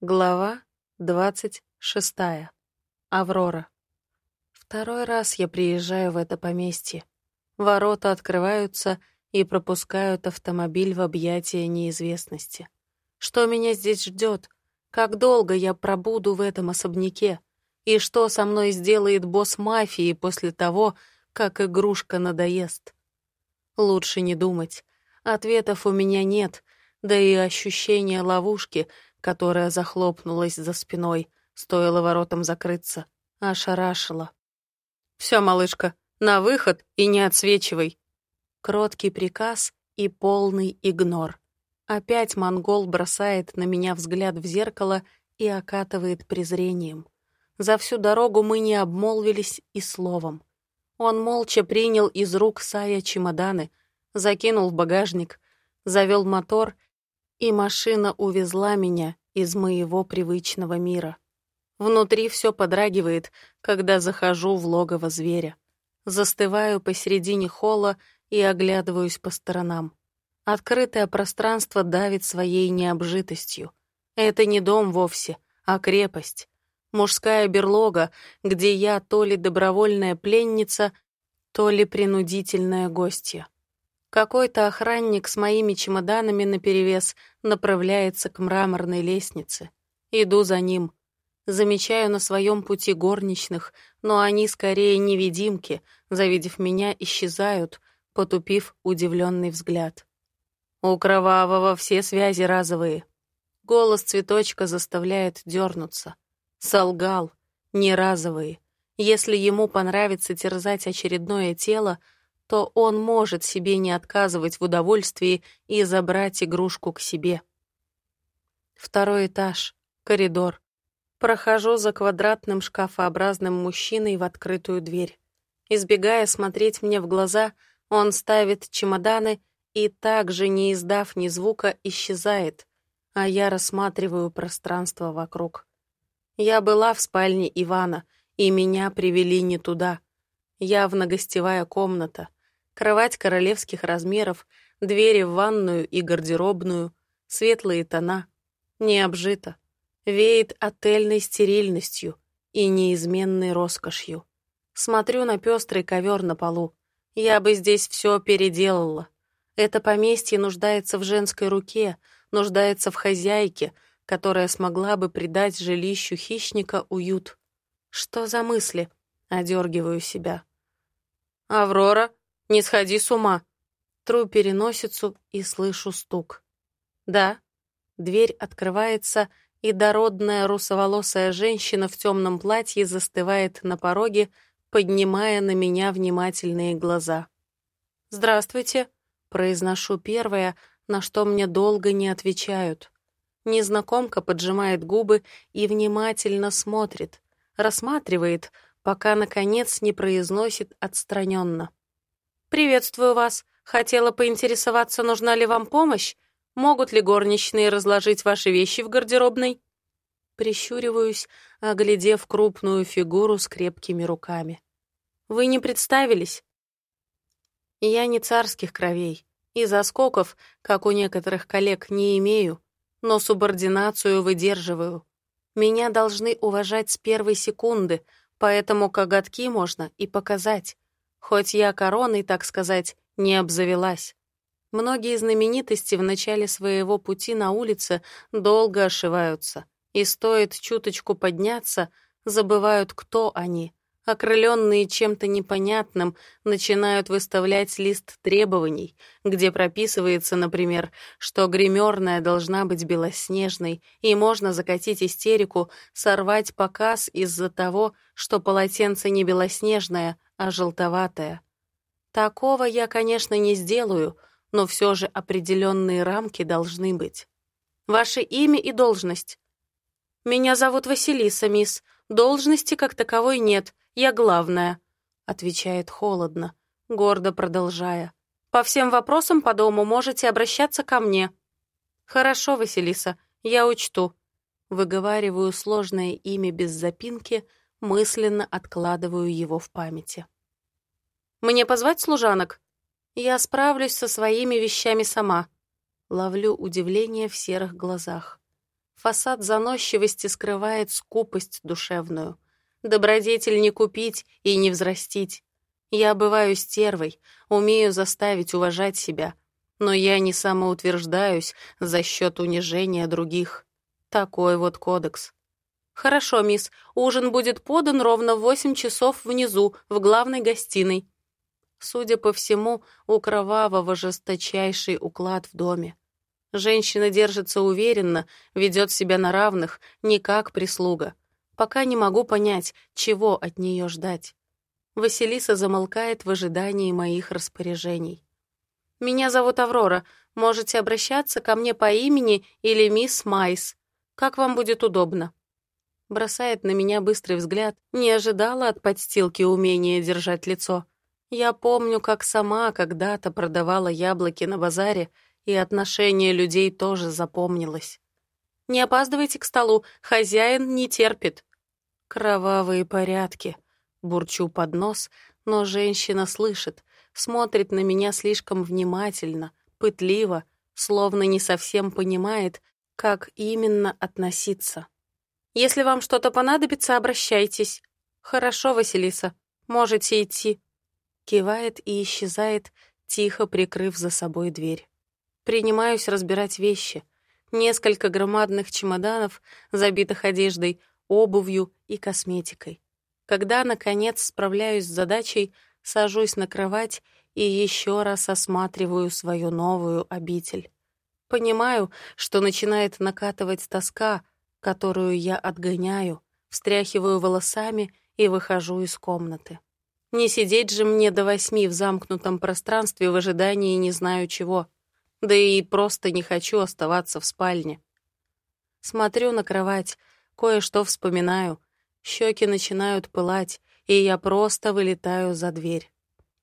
Глава двадцать шестая. Аврора. Второй раз я приезжаю в это поместье. Ворота открываются и пропускают автомобиль в объятия неизвестности. Что меня здесь ждет? Как долго я пробуду в этом особняке? И что со мной сделает босс мафии после того, как игрушка надоест? Лучше не думать. Ответов у меня нет, да и ощущение ловушки — которая захлопнулась за спиной, стоило воротам закрыться, ошарашила. «Все, малышка, на выход и не отсвечивай!» Кроткий приказ и полный игнор. Опять монгол бросает на меня взгляд в зеркало и окатывает презрением. За всю дорогу мы не обмолвились и словом. Он молча принял из рук Сая чемоданы, закинул в багажник, завел мотор — и машина увезла меня из моего привычного мира. Внутри все подрагивает, когда захожу в логово зверя. Застываю посередине холла и оглядываюсь по сторонам. Открытое пространство давит своей необжитостью. Это не дом вовсе, а крепость. Мужская берлога, где я то ли добровольная пленница, то ли принудительная гостья. Какой-то охранник с моими чемоданами наперевес направляется к мраморной лестнице. Иду за ним. Замечаю на своем пути горничных, но они скорее невидимки, завидев меня, исчезают, потупив удивленный взгляд. У Кровавого все связи разовые. Голос цветочка заставляет дернуться. Солгал. Не разовые. Если ему понравится терзать очередное тело, то он может себе не отказывать в удовольствии и забрать игрушку к себе. Второй этаж, коридор. Прохожу за квадратным шкафообразным мужчиной в открытую дверь. Избегая смотреть мне в глаза, он ставит чемоданы и также, не издав ни звука, исчезает, а я рассматриваю пространство вокруг. Я была в спальне Ивана, и меня привели не туда. Явно гостевая комната — кровать королевских размеров, двери в ванную и гардеробную, светлые тона. Не обжито. Веет отельной стерильностью и неизменной роскошью. Смотрю на пестрый ковер на полу. Я бы здесь все переделала. Это поместье нуждается в женской руке, нуждается в хозяйке, которая смогла бы придать жилищу хищника уют. Что за мысли? Одергиваю себя. «Аврора, не сходи с ума. Тру переносицу и слышу стук. Да. Дверь открывается, и дородная русоволосая женщина в темном платье застывает на пороге, поднимая на меня внимательные глаза. «Здравствуйте», — произношу первое, на что мне долго не отвечают. Незнакомка поджимает губы и внимательно смотрит, рассматривает, пока, наконец, не произносит отстраненно. «Приветствую вас. Хотела поинтересоваться, нужна ли вам помощь? Могут ли горничные разложить ваши вещи в гардеробной?» Прищуриваюсь, оглядев крупную фигуру с крепкими руками. «Вы не представились?» «Я не царских кровей, и заскоков, как у некоторых коллег, не имею, но субординацию выдерживаю. Меня должны уважать с первой секунды, поэтому коготки можно и показать. Хоть я короной, так сказать, не обзавелась. Многие знаменитости в начале своего пути на улице долго ошиваются, и стоит чуточку подняться, забывают, кто они. Окрыленные чем-то непонятным, начинают выставлять лист требований, где прописывается, например, что гримерная должна быть белоснежной, и можно закатить истерику, сорвать показ из-за того, что полотенце не белоснежное, а желтоватая. Такого я, конечно, не сделаю, но все же определенные рамки должны быть. Ваше имя и должность. Меня зовут Василиса, мисс. Должности как таковой нет, я главная, отвечает холодно, гордо продолжая. По всем вопросам по дому можете обращаться ко мне. Хорошо, Василиса, я учту. Выговариваю сложное имя без запинки — мысленно откладываю его в памяти. «Мне позвать служанок?» «Я справлюсь со своими вещами сама». Ловлю удивление в серых глазах. Фасад заносчивости скрывает скупость душевную. Добродетель не купить и не взрастить. Я бываю стервой, умею заставить уважать себя, но я не самоутверждаюсь за счет унижения других. Такой вот кодекс. Хорошо, мисс, ужин будет подан ровно в восемь часов внизу, в главной гостиной. Судя по всему, у Кровавого жесточайший уклад в доме. Женщина держится уверенно, ведет себя на равных, не как прислуга. Пока не могу понять, чего от нее ждать. Василиса замолкает в ожидании моих распоряжений. «Меня зовут Аврора. Можете обращаться ко мне по имени или мисс Майс. Как вам будет удобно?» Бросает на меня быстрый взгляд. Не ожидала от подстилки умения держать лицо. Я помню, как сама когда-то продавала яблоки на базаре, и отношение людей тоже запомнилось. «Не опаздывайте к столу, хозяин не терпит». «Кровавые порядки», — бурчу под нос, но женщина слышит, смотрит на меня слишком внимательно, пытливо, словно не совсем понимает, как именно относиться. «Если вам что-то понадобится, обращайтесь». «Хорошо, Василиса, можете идти». Кивает и исчезает, тихо прикрыв за собой дверь. Принимаюсь разбирать вещи. Несколько громадных чемоданов, забитых одеждой, обувью и косметикой. Когда, наконец, справляюсь с задачей, сажусь на кровать и еще раз осматриваю свою новую обитель. Понимаю, что начинает накатывать тоска, которую я отгоняю, встряхиваю волосами и выхожу из комнаты. Не сидеть же мне до восьми в замкнутом пространстве в ожидании не знаю чего — да и просто не хочу оставаться в спальне. Смотрю на кровать, кое-что вспоминаю. Щеки начинают пылать, и я просто вылетаю за дверь.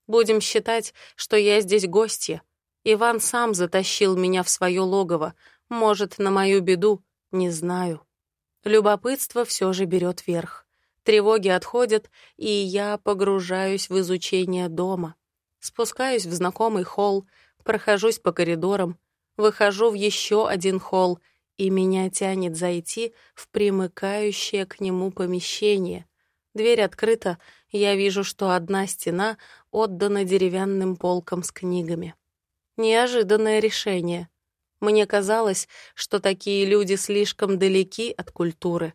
Будем считать, что я здесь гостья. Иван сам затащил меня в свое логово. Может, на мою беду, не знаю. Любопытство все же берет верх. Тревоги отходят, и я погружаюсь в изучение дома. Спускаюсь в знакомый холл, прохожусь по коридорам, выхожу в еще один холл, и меня тянет зайти в примыкающее к нему помещение. Дверь открыта, я вижу, что одна стена отдана деревянным полкам с книгами. Неожиданное решение. Мне казалось, что такие люди слишком далеки от культуры.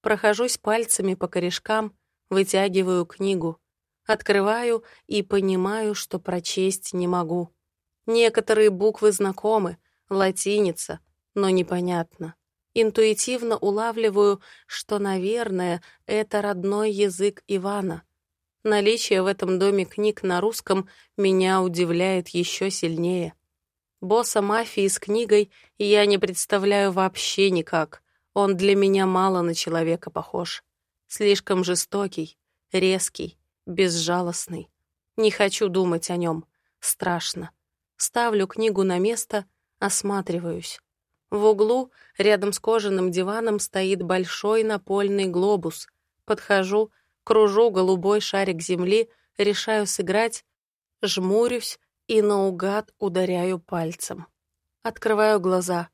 Прохожусь пальцами по корешкам, вытягиваю книгу. Открываю и понимаю, что прочесть не могу. Некоторые буквы знакомы, латиница, но непонятно. Интуитивно улавливаю, что, наверное, это родной язык Ивана. Наличие в этом доме книг на русском меня удивляет еще сильнее. Босса мафии с книгой я не представляю вообще никак. Он для меня мало на человека похож. Слишком жестокий, резкий, безжалостный. Не хочу думать о нем. Страшно. Ставлю книгу на место, осматриваюсь. В углу, рядом с кожаным диваном, стоит большой напольный глобус. Подхожу, кружу голубой шарик земли, решаю сыграть, жмурюсь и наугад ударяю пальцем. Открываю глаза.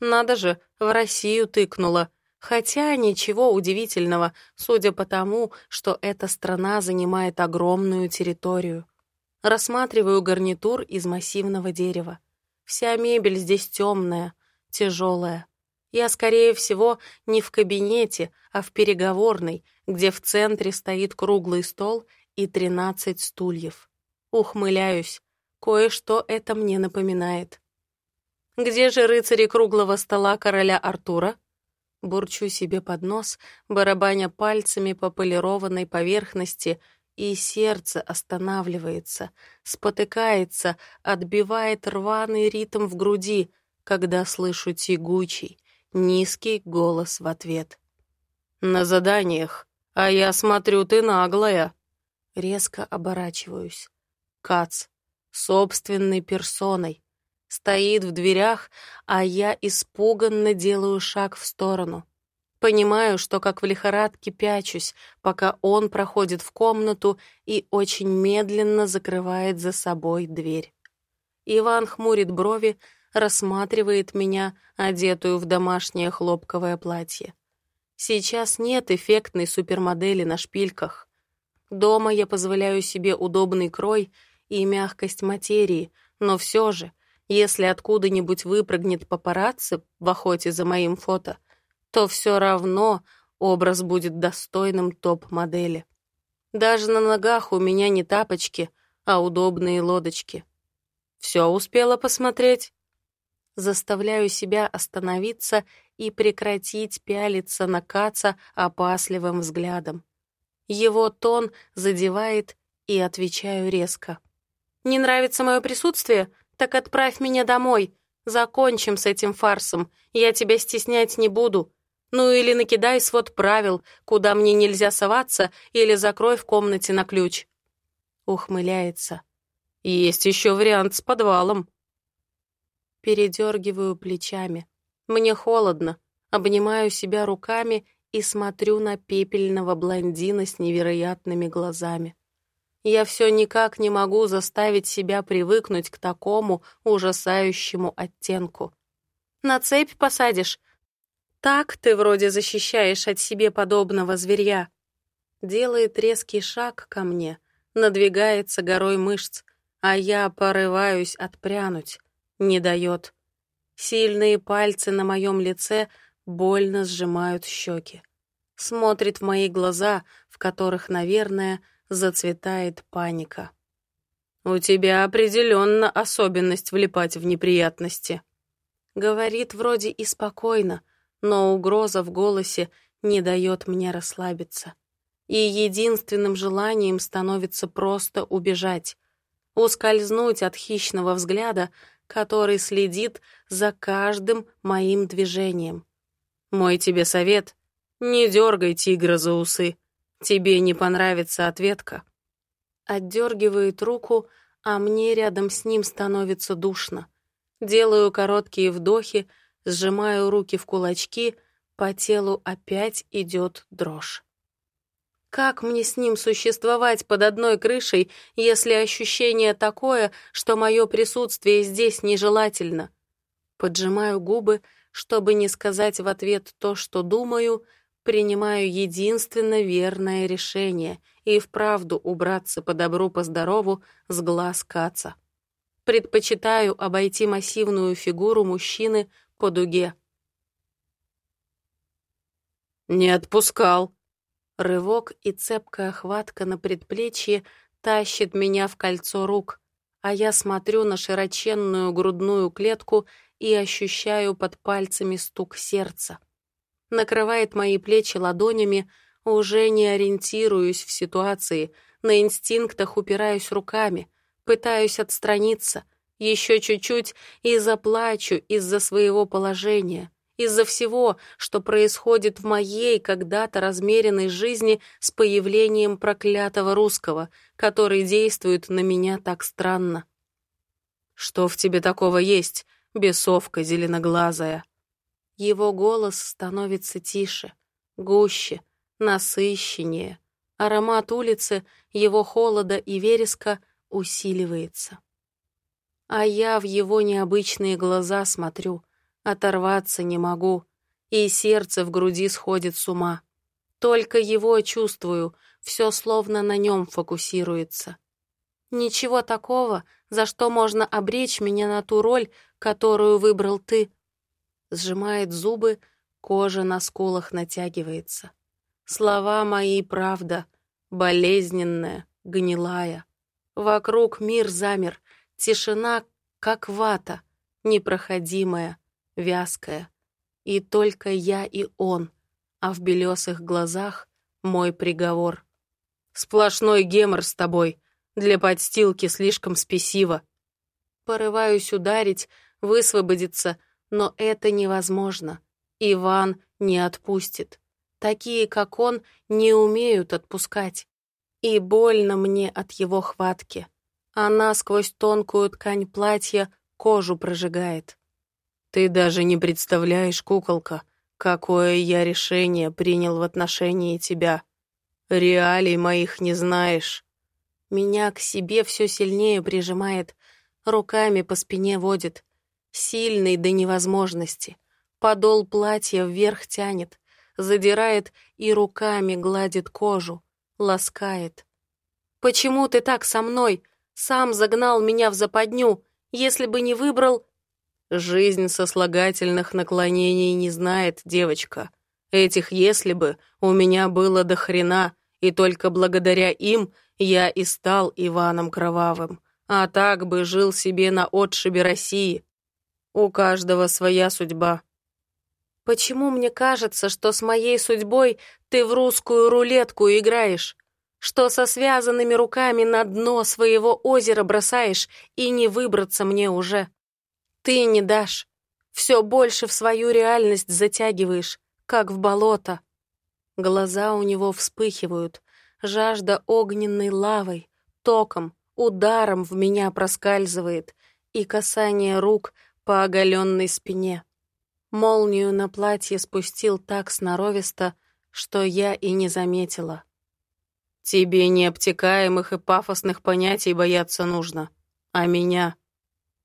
Надо же, в Россию тыкнула. Хотя ничего удивительного, судя по тому, что эта страна занимает огромную территорию. Рассматриваю гарнитур из массивного дерева. Вся мебель здесь темная, тяжелая. Я, скорее всего, не в кабинете, а в переговорной, где в центре стоит круглый стол и тринадцать стульев. Ухмыляюсь. Кое-что это мне напоминает. «Где же рыцари круглого стола короля Артура?» Бурчу себе под нос, барабаня пальцами по полированной поверхности — и сердце останавливается, спотыкается, отбивает рваный ритм в груди, когда слышу тягучий, низкий голос в ответ. «На заданиях, а я смотрю, ты наглая». Резко оборачиваюсь. Кац, собственной персоной, стоит в дверях, а я испуганно делаю шаг в сторону. Понимаю, что как в лихорадке пячусь, пока он проходит в комнату и очень медленно закрывает за собой дверь. Иван хмурит брови, рассматривает меня, одетую в домашнее хлопковое платье. Сейчас нет эффектной супермодели на шпильках. Дома я позволяю себе удобный крой и мягкость материи, но все же, если откуда-нибудь выпрыгнет папарацци в охоте за моим фото, то все равно образ будет достойным топ-модели. Даже на ногах у меня не тапочки, а удобные лодочки. Все успела посмотреть? Заставляю себя остановиться и прекратить пялиться на Каца опасливым взглядом. Его тон задевает, и отвечаю резко. «Не нравится мое присутствие? Так отправь меня домой. Закончим с этим фарсом. Я тебя стеснять не буду. Ну или накидай свод правил, куда мне нельзя соваться, или закрой в комнате на ключ». Ухмыляется. «Есть еще вариант с подвалом». Передергиваю плечами. Мне холодно. Обнимаю себя руками и смотрю на пепельного блондина с невероятными глазами. Я все никак не могу заставить себя привыкнуть к такому ужасающему оттенку. «На цепь посадишь?» «Так ты вроде защищаешь от себе подобного зверья». Делает резкий шаг ко мне, надвигается горой мышц, а я порываюсь отпрянуть. Не дает. Сильные пальцы на моем лице больно сжимают щеки. Смотрит в мои глаза, в которых, наверное, зацветает паника. «У тебя определенно особенность влипать в неприятности», — говорит вроде и спокойно, но угроза в голосе не дает мне расслабиться. И единственным желанием становится просто убежать, ускользнуть от хищного взгляда, который следит за каждым моим движением. Мой тебе совет — не дергай тигра за усы. Тебе не понравится ответка. Отдергивает руку, а мне рядом с ним становится душно. Делаю короткие вдохи, сжимаю руки в кулачки, по телу опять идет дрожь. Как мне с ним существовать под одной крышей, если ощущение такое, что мое присутствие здесь нежелательно? Поджимаю губы, чтобы не сказать в ответ то, что думаю, принимаю единственно верное решение и вправду убраться по добру, по здорову с глаз Каца. Предпочитаю обойти массивную фигуру мужчины по дуге. «Не отпускал», Рывок и цепкая хватка на предплечье тащит меня в кольцо рук, а я смотрю на широченную грудную клетку и ощущаю под пальцами стук сердца. Накрывает мои плечи ладонями, уже не ориентируюсь в ситуации, на инстинктах упираюсь руками, пытаюсь отстраниться, еще чуть-чуть и заплачу из-за своего положения — из-за всего, что происходит в моей когда-то размеренной жизни с появлением проклятого русского, который действует на меня так странно. «Что в тебе такого есть, бесовка зеленоглазая?» Его голос становится тише, гуще, насыщеннее. Аромат улицы, его холода и вереска усиливается. А я в его необычные глаза смотрю — Оторваться не могу, и сердце в груди сходит с ума. Только его чувствую, все словно на нем фокусируется. Ничего такого, за что можно обречь меня на ту роль, которую выбрал ты. Сжимает зубы, кожа на скулах натягивается. Слова мои правда, болезненная, гнилая. Вокруг мир замер, тишина, как вата, непроходимая вязкая. И только я и он, а в белесых глазах мой приговор. Сплошной гемор с тобой, для подстилки слишком спесиво. Порываюсь ударить, высвободиться, но это невозможно. Иван не отпустит. Такие, как он, не умеют отпускать. И больно мне от его хватки. Она сквозь тонкую ткань платья кожу прожигает. Ты даже не представляешь, куколка, какое я решение принял в отношении тебя. Реалий моих не знаешь. Меня к себе все сильнее прижимает, руками по спине водит. Сильный до невозможности. Подол платья вверх тянет, задирает и руками гладит кожу, ласкает. «Почему ты так со мной? Сам загнал меня в западню. Если бы не выбрал...» «Жизнь сослагательных наклонений не знает, девочка. Этих «если бы» у меня было до хрена, и только благодаря им я и стал Иваном Кровавым. А так бы жил себе на отшибе России. У каждого своя судьба. Почему мне кажется, что с моей судьбой ты в русскую рулетку играешь? Что со связанными руками на дно своего озера бросаешь и не выбраться мне уже? Ты не дашь. Все больше в свою реальность затягиваешь, как в болото. Глаза у него вспыхивают, жажда огненной лавой, током, ударом в меня проскальзывает и касание рук по оголенной спине. Молнию на платье спустил так сноровисто, что я и не заметила. «Тебе необтекаемых и пафосных понятий бояться нужно, а меня...»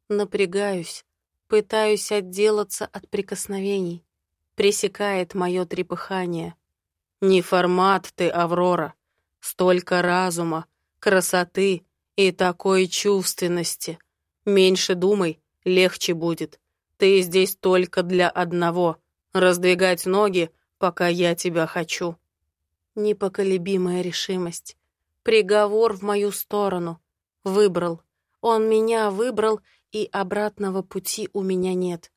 Напрягаюсь, пытаюсь отделаться от прикосновений. Пресекает мое трепыхание. «Не формат ты, Аврора. Столько разума, красоты и такой чувственности. Меньше думай, легче будет. Ты здесь только для одного — раздвигать ноги, пока я тебя хочу. Непоколебимая решимость. Приговор в мою сторону. Выбрал. Он меня выбрал, и обратного пути у меня нет.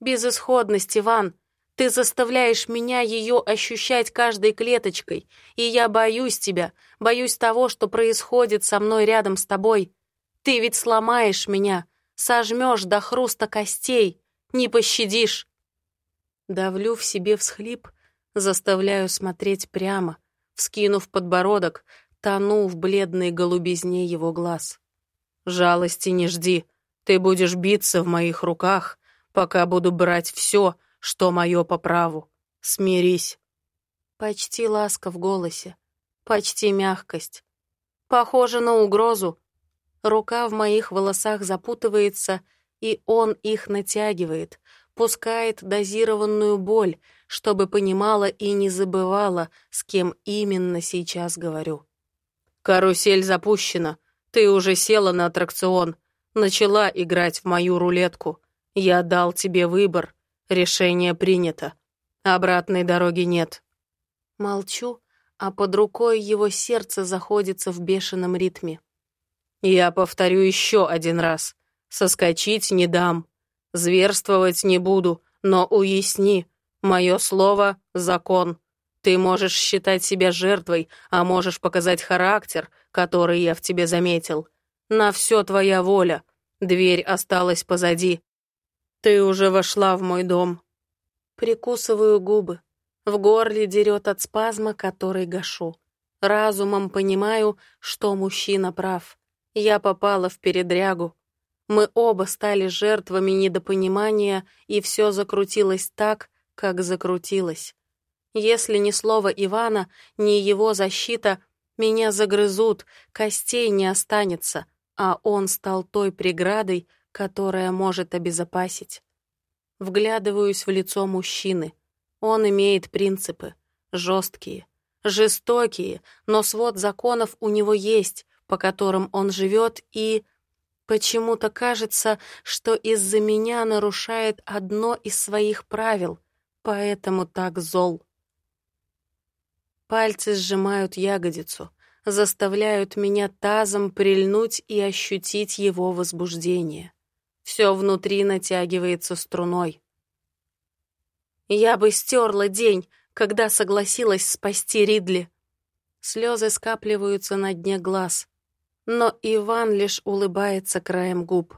Безысходность, Иван. Ты заставляешь меня ее ощущать каждой клеточкой, и я боюсь тебя, боюсь того, что происходит со мной рядом с тобой. Ты ведь сломаешь меня, сожмешь до хруста костей, не пощадишь. Давлю в себе всхлип, заставляю смотреть прямо, вскинув подбородок, тону в бледной голубизне его глаз. «Жалости не жди, ты будешь биться в моих руках, пока буду брать все, что мое по праву. Смирись». Почти ласка в голосе, почти мягкость. Похоже на угрозу. Рука в моих волосах запутывается, и он их натягивает, пускает дозированную боль, чтобы понимала и не забывала, с кем именно сейчас говорю. «Карусель запущена. Ты уже села на аттракцион. Начала играть в мою рулетку. Я дал тебе выбор. Решение принято. Обратной дороги нет». Молчу, а под рукой его сердце заходится в бешеном ритме. «Я повторю еще один раз. Соскочить не дам. Зверствовать не буду, но уясни, мое слово — закон. Ты можешь считать себя жертвой, а можешь показать характер, который я в тебе заметил. На все твоя воля. Дверь осталась позади. Ты уже вошла в мой дом. Прикусываю губы. В горле дерет от спазма, который гашу. Разумом понимаю, что мужчина прав. Я попала в передрягу, мы оба стали жертвами недопонимания, и все закрутилось так, как закрутилось. Если ни слова Ивана, ни его защита, меня загрызут, костей не останется, а он стал той преградой, которая может обезопасить. Вглядываюсь в лицо мужчины. Он имеет принципы, жесткие, жестокие, но свод законов у него есть, по которым он живет и Почему-то кажется, что из-за меня нарушает одно из своих правил, поэтому так зол. Пальцы сжимают ягодицу, заставляют меня тазом прильнуть и ощутить его возбуждение. Все внутри натягивается струной. Я бы стерла день, когда согласилась спасти Ридли. Слезы скапливаются на дне глаз. Но Иван лишь улыбается краем губ.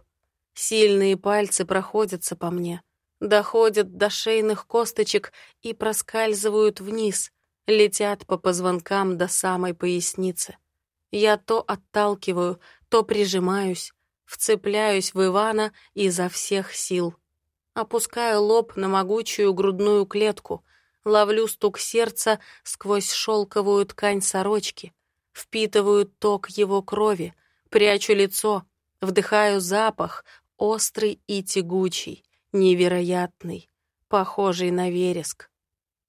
Сильные пальцы проходятся по мне, доходят до шейных косточек и проскальзывают вниз, летят по позвонкам до самой поясницы. Я то отталкиваю, то прижимаюсь, вцепляюсь в Ивана изо всех сил. Опускаю лоб на могучую грудную клетку, ловлю стук сердца сквозь шелковую ткань сорочки, впитываю ток его крови, прячу лицо, вдыхаю запах, острый и тягучий, невероятный, похожий на вереск.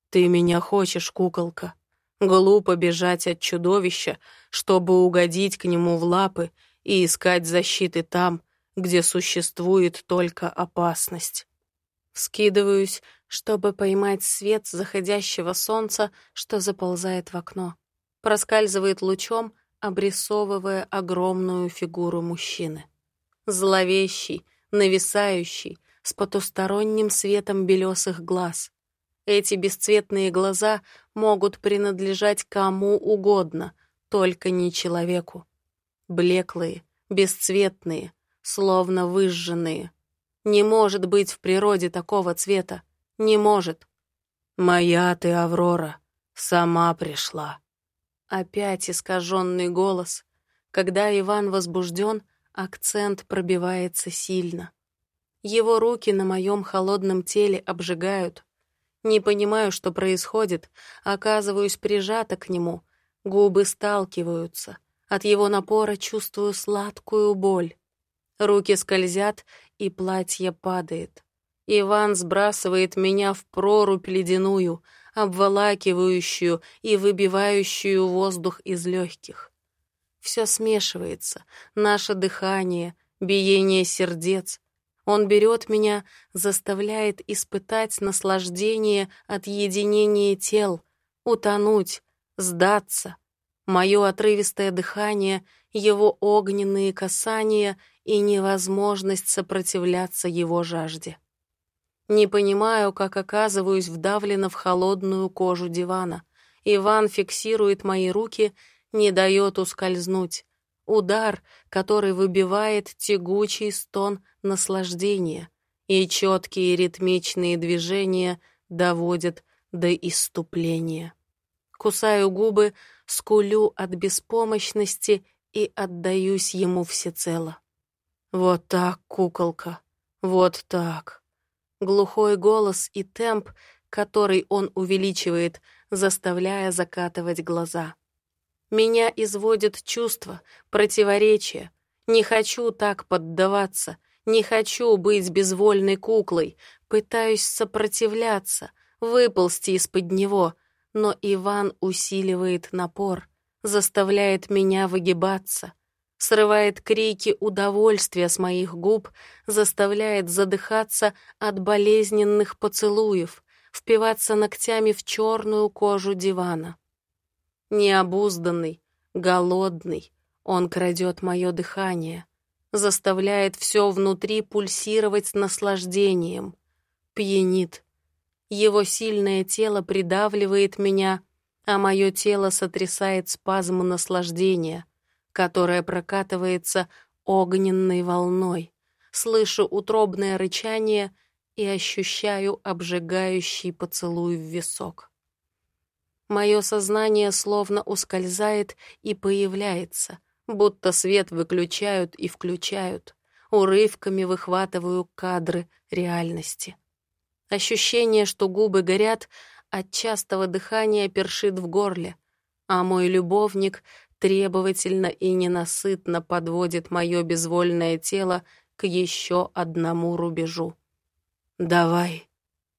«Ты меня хочешь, куколка?» Глупо бежать от чудовища, чтобы угодить к нему в лапы и искать защиты там, где существует только опасность. Скидываюсь, чтобы поймать свет заходящего солнца, что заползает в окно. Проскальзывает лучом, обрисовывая огромную фигуру мужчины. Зловещий, нависающий, с потусторонним светом белесых глаз. Эти бесцветные глаза могут принадлежать кому угодно, только не человеку. Блеклые, бесцветные, словно выжженные. Не может быть в природе такого цвета. Не может. «Моя ты, Аврора, сама пришла». Опять искаженный голос. Когда Иван возбужден, акцент пробивается сильно. Его руки на моем холодном теле обжигают. Не понимаю, что происходит, оказываюсь прижата к нему. Губы сталкиваются. От его напора чувствую сладкую боль. Руки скользят, и платье падает. Иван сбрасывает меня в прорубь ледяную, обволакивающую и выбивающую воздух из легких. Все смешивается, наше дыхание, биение сердец, он берет меня, заставляет испытать наслаждение от единения тел, утонуть, сдаться. Мое отрывистое дыхание, его огненные касания и невозможность сопротивляться его жажде. Не понимаю, как оказываюсь вдавлена в холодную кожу дивана. Иван фиксирует мои руки, не дает ускользнуть. Удар, который выбивает тягучий стон наслаждения, и четкие ритмичные движения доводят до иступления. Кусаю губы, скулю от беспомощности и отдаюсь ему всецело. Вот так, куколка, вот так. Глухой голос и темп, который он увеличивает, заставляя закатывать глаза. Меня изводит чувство, противоречие. Не хочу так поддаваться, не хочу быть безвольной куклой, пытаюсь сопротивляться, выползти из-под него, но Иван усиливает напор, заставляет меня выгибаться, срывает крики удовольствия с моих губ, заставляет задыхаться от болезненных поцелуев, впиваться ногтями в черную кожу дивана. Необузданный, голодный, он крадет мое дыхание, заставляет все внутри пульсировать наслаждением, пьянит. Его сильное тело придавливает меня, а мое тело сотрясает спазм наслаждения, которое прокатывается огненной волной. Слышу утробное рычание и ощущаю обжигающий поцелуй в висок. Мое сознание словно ускользает и появляется, будто свет выключают и включают. Урывками выхватываю кадры реальности. Ощущение, что губы горят, от частого дыхания першит в горле, а мой любовник требовательно и ненасытно подводит мое безвольное тело к еще одному рубежу. «Давай!»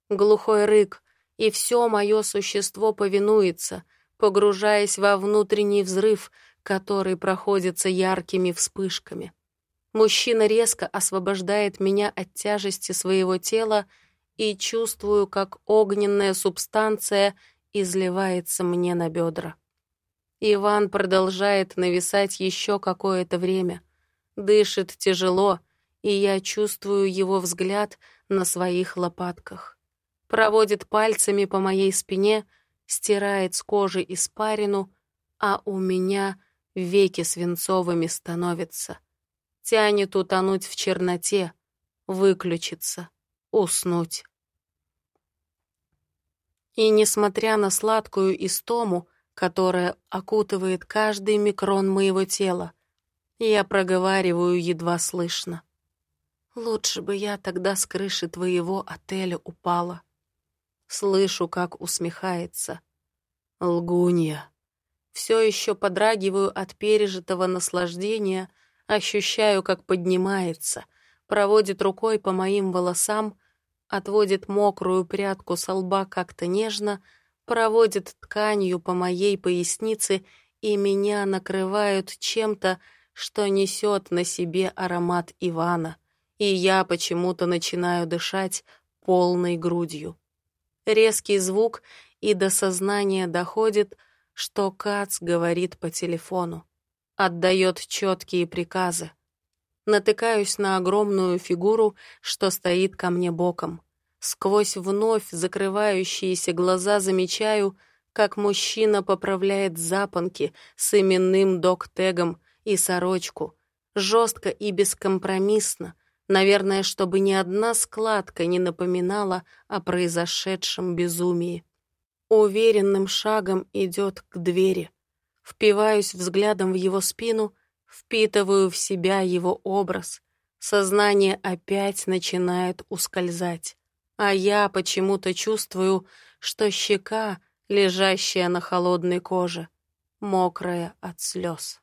Глухой рык, и все мое существо повинуется, погружаясь во внутренний взрыв, который проходится яркими вспышками. Мужчина резко освобождает меня от тяжести своего тела и чувствую, как огненная субстанция изливается мне на бедра. Иван продолжает нависать еще какое-то время. Дышит тяжело, и я чувствую его взгляд на своих лопатках проводит пальцами по моей спине, стирает с кожи испарину, а у меня веки свинцовыми становятся. Тянет утонуть в черноте, выключиться, уснуть. И несмотря на сладкую истому, которая окутывает каждый микрон моего тела, я проговариваю едва слышно. Лучше бы я тогда с крыши твоего отеля упала. Слышу, как усмехается. Лгунья. Все еще подрагиваю от пережитого наслаждения, ощущаю, как поднимается, проводит рукой по моим волосам, отводит мокрую прядку со лба как-то нежно, проводит тканью по моей пояснице, и меня накрывают чем-то, что несет на себе аромат Ивана, и я почему-то начинаю дышать полной грудью. Резкий звук, и до сознания доходит, что Кац говорит по телефону. Отдает четкие приказы. Натыкаюсь на огромную фигуру, что стоит ко мне боком. Сквозь вновь закрывающиеся глаза замечаю, как мужчина поправляет запонки с именным док-тегом и сорочку. Жестко и бескомпромиссно, наверное, чтобы ни одна складка не напоминала о произошедшем безумии. Уверенным шагом идет к двери. Впиваюсь взглядом в его спину, впитываю в себя его образ. Сознание опять начинает ускользать а я почему-то чувствую, что щека, лежащая на холодной коже, мокрая от слез.